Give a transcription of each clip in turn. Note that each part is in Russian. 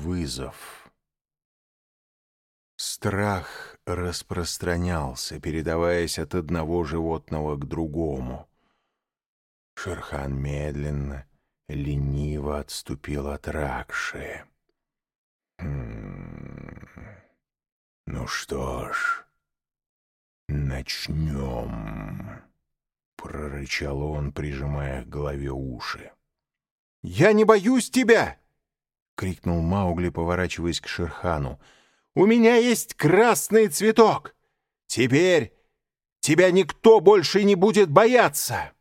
вызов. Страх распространялся, передаваясь от одного животного к другому. Шерхан медленно, лениво отступил от Ракши. «Хм... «Ну что ж, начнем», — прорычал он, прижимая к голове уши. «Я не боюсь тебя!» — крикнул Маугли, поворачиваясь к Шерхану. «У меня есть красный цветок! Теперь тебя никто больше не будет бояться!»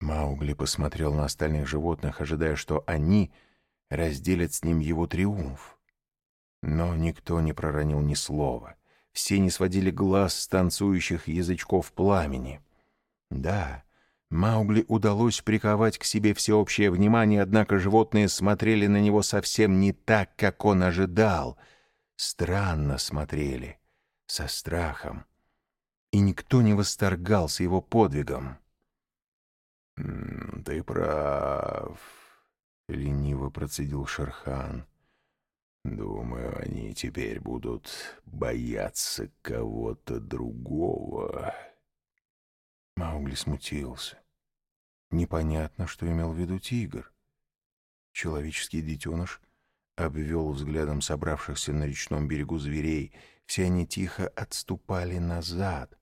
Маугли посмотрел на остальных животных, ожидая, что они разделят с ним его триумф. Но никто не проронил ни слова. Все не сводили глаз с танцующих язычков пламени. Да, Маугли удалось приковать к себе всеобщее внимание, однако животные смотрели на него совсем не так, как он ожидал. Странно смотрели, со страхом. И никто не восторгался его подвигом. «Ты прав», — лениво процедил Шерхан. «Думаю, они теперь будут бояться кого-то другого». Маугли смутился. Непонятно, что имел в виду тигр. Человеческий детеныш обвел взглядом собравшихся на речном берегу зверей. Все они тихо отступали назад.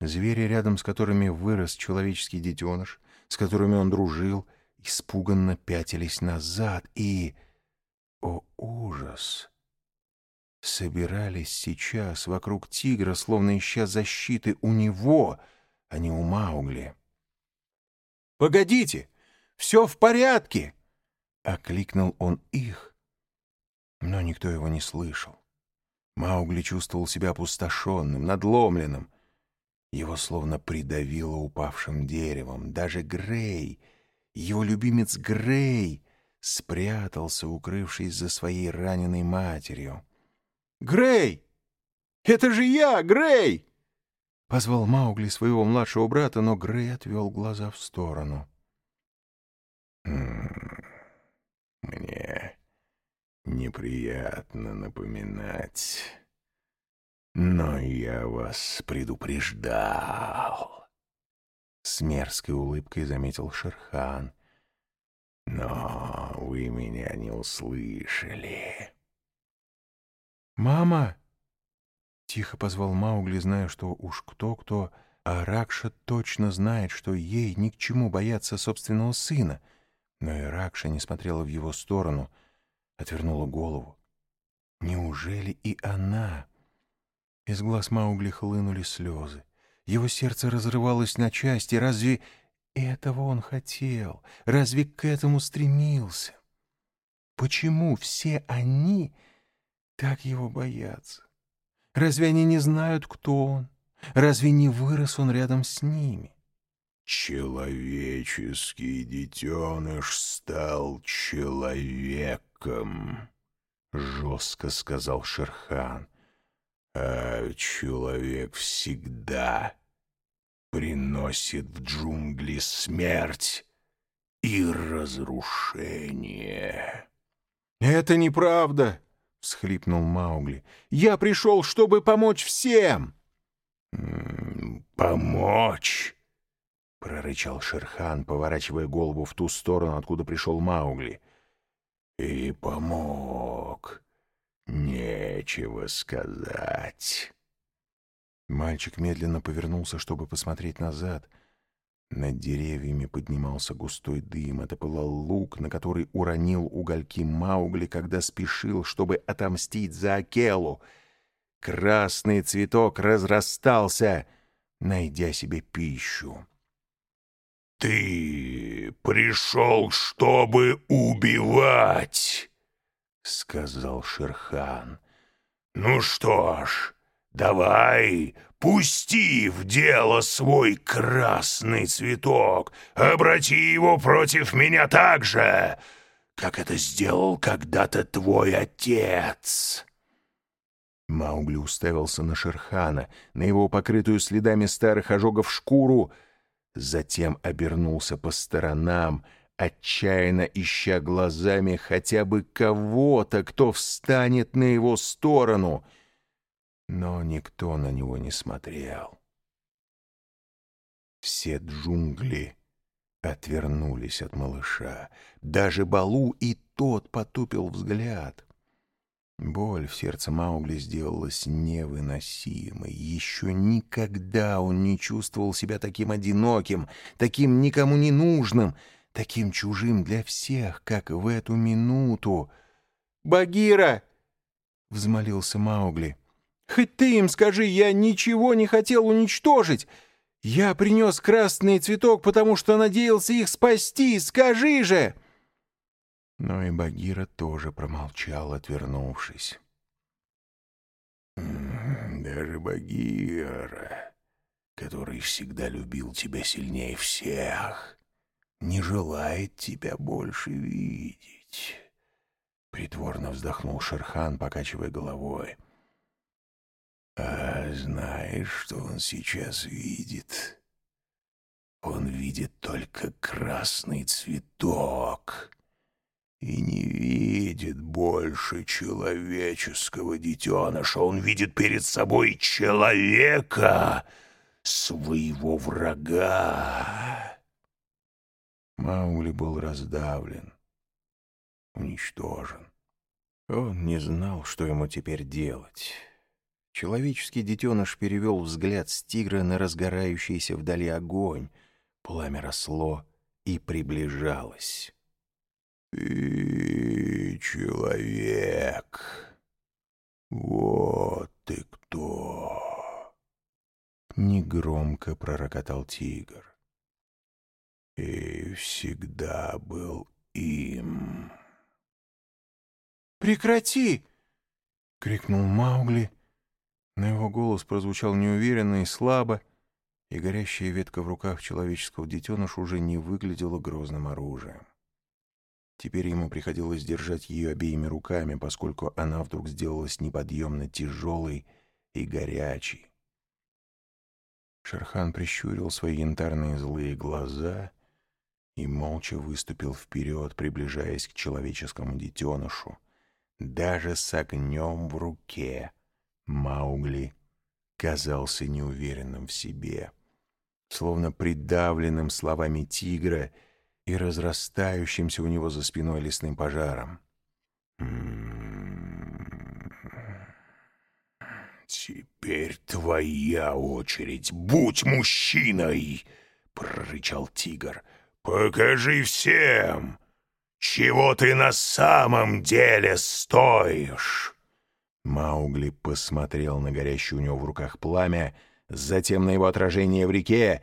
Звери, рядом с которыми вырос человеческий детеныш, с которыми он дружил, испуганно пятились назад и... О, ужас! Собирались сейчас вокруг тигра, словно ища защиты у него, а не у Маугли. «Погодите! Все в порядке!» — окликнул он их. Но никто его не слышал. Маугли чувствовал себя опустошенным, надломленным. Его словно придавило упавшим деревом. Даже Грей, его любимец Грей, спрятался, укрывшись за своей раненой матерью. «Грей! Это же я, Грей!» Позвал Маугли своего младшего брата, но Грей отвел глаза в сторону. «Мне неприятно напоминать, но я вас предупреждал». С мерзкой улыбкой заметил Шерхан. «Но вы меня не услышали». «Мама!» Тихо позвал Маугли, зная, что уж кто-кто, а Ракша точно знает, что ей ни к чему бояться собственного сына. Но и Ракша не смотрела в его сторону, отвернула голову. Неужели и она? Из глаз Маугли хлынули слезы. Его сердце разрывалось на части. Разве этого он хотел? Разве к этому стремился? Почему все они так его боятся? Разве они не знают, кто он? Разве не вырос он рядом с ними? «Человеческий детеныш стал человеком», — жестко сказал Шерхан. «А человек всегда приносит в джунгли смерть и разрушение». «Это неправда!» — всхлипнул Маугли. «Я пришел, чтобы помочь всем!» «Помочь?» — прорычал Шерхан, поворачивая голову в ту сторону, откуда пришел Маугли. «И помог. Нечего сказать». Мальчик медленно повернулся, чтобы посмотреть назад — над деревьями поднимался густой дым. Это пылал лук, на который уронил угольки Маугли, когда спешил, чтобы отомстить за Акелу. Красный цветок разрастался, найдя себе пищу. «Ты пришел, чтобы убивать!» — сказал Шерхан. «Ну что ж, давай Пусти в дело свой красный цветок, обрати его против меня так же, как это сделал когда-то твой отец». Маугли уставился на Шерхана, на его покрытую следами старых ожогов шкуру, затем обернулся по сторонам, отчаянно ища глазами хотя бы кого-то, кто встанет на его сторону. Но никто на него не смотрел. Все джунгли отвернулись от малыша. Даже Балу и тот потупил взгляд. Боль в сердце Маугли сделалась невыносимой. Еще никогда он не чувствовал себя таким одиноким, таким никому не нужным, таким чужим для всех, как в эту минуту. «Багира!» — взмолился Маугли. «Хоть ты им скажи, я ничего не хотел уничтожить!» «Я принес красный цветок, потому что надеялся их спасти! Скажи же!» Но и Багира тоже промолчал, отвернувшись. «Даже Багира, который всегда любил тебя сильнее всех, не желает тебя больше видеть», — притворно вздохнул Шерхан, покачивая головой. А знаешь, что он сейчас видит? Он видит только красный цветок и не видит больше человеческого детеныша. Он видит перед собой человека, своего врага. Маугли был раздавлен, уничтожен. Он не знал, что ему теперь делать. Человеческий детеныш перевел взгляд с тигра на разгорающийся вдали огонь. Пламя росло и приближалось. «Ты человек! Вот ты кто!» Негромко пророкотал тигр. «И всегда был им!» «Прекрати!» — крикнул Маугли — но его голос прозвучал неуверенно и слабо, и горящая ветка в руках человеческого детеныша уже не выглядела грозным оружием. Теперь ему приходилось держать ее обеими руками, поскольку она вдруг сделалась неподъемно тяжелой и горячей. Шерхан прищурил свои янтарные злые глаза и молча выступил вперед, приближаясь к человеческому детенышу, даже с огнем в руке — Маугли казался неуверенным в себе, словно придавленным словами тигра и разрастающимся у него за спиной лесным пожаром. «Теперь твоя очередь. Будь мужчиной!» — прорычал тигр. «Покажи всем, чего ты на самом деле стоишь!» Маугли посмотрел на горящее у него в руках пламя, затем на его отражение в реке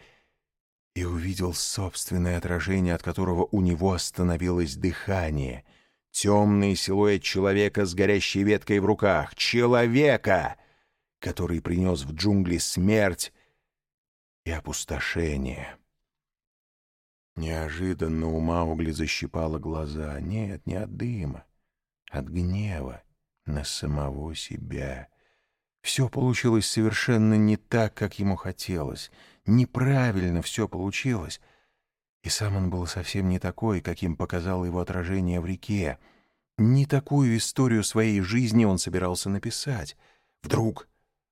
и увидел собственное отражение, от которого у него остановилось дыхание. Темный силуэт человека с горящей веткой в руках. Человека, который принес в джунгли смерть и опустошение. Неожиданно у Маугли защипало глаза. Нет, не от дыма, от гнева на самого себя. Все получилось совершенно не так, как ему хотелось. Неправильно все получилось. И сам он был совсем не такой, каким показало его отражение в реке. Не такую историю своей жизни он собирался написать. Вдруг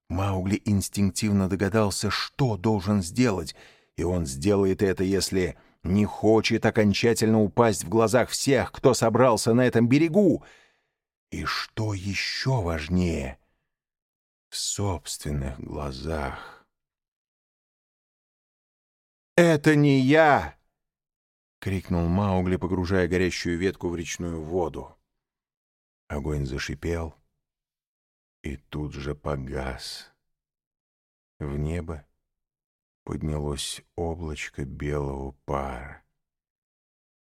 Маугли инстинктивно догадался, что должен сделать, и он сделает это, если не хочет окончательно упасть в глазах всех, кто собрался на этом берегу — и что еще важнее, в собственных глазах. «Это не я!» — крикнул Маугли, погружая горящую ветку в речную воду. Огонь зашипел и тут же погас. В небо поднялось облачко белого пара.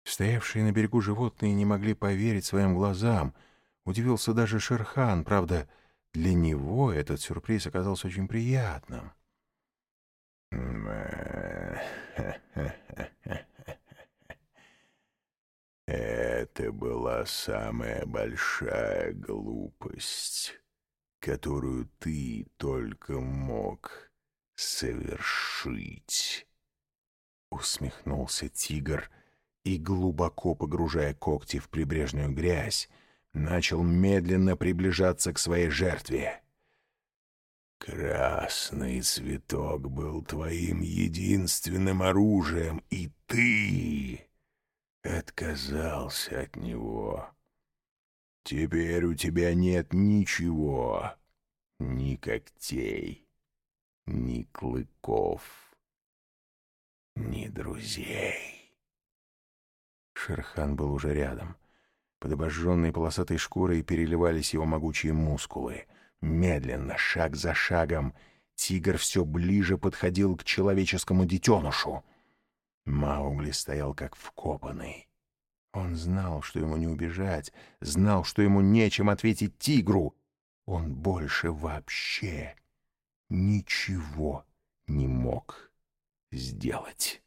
Стоявшие на берегу животные не могли поверить своим глазам — Удивился даже Шерхан, правда, для него этот сюрприз оказался очень приятным. Это была самая большая глупость, которую ты только мог совершить. Усмехнулся тигр и, глубоко погружая когти в прибрежную грязь, начал медленно приближаться к своей жертве. «Красный цветок был твоим единственным оружием, и ты отказался от него. Теперь у тебя нет ничего, ни когтей, ни клыков, ни друзей». Шерхан был уже рядом. Под обожженной полосатой шкурой переливались его могучие мускулы. Медленно, шаг за шагом, тигр все ближе подходил к человеческому детенышу. Маугли стоял как вкопанный. Он знал, что ему не убежать, знал, что ему нечем ответить тигру. Он больше вообще ничего не мог сделать.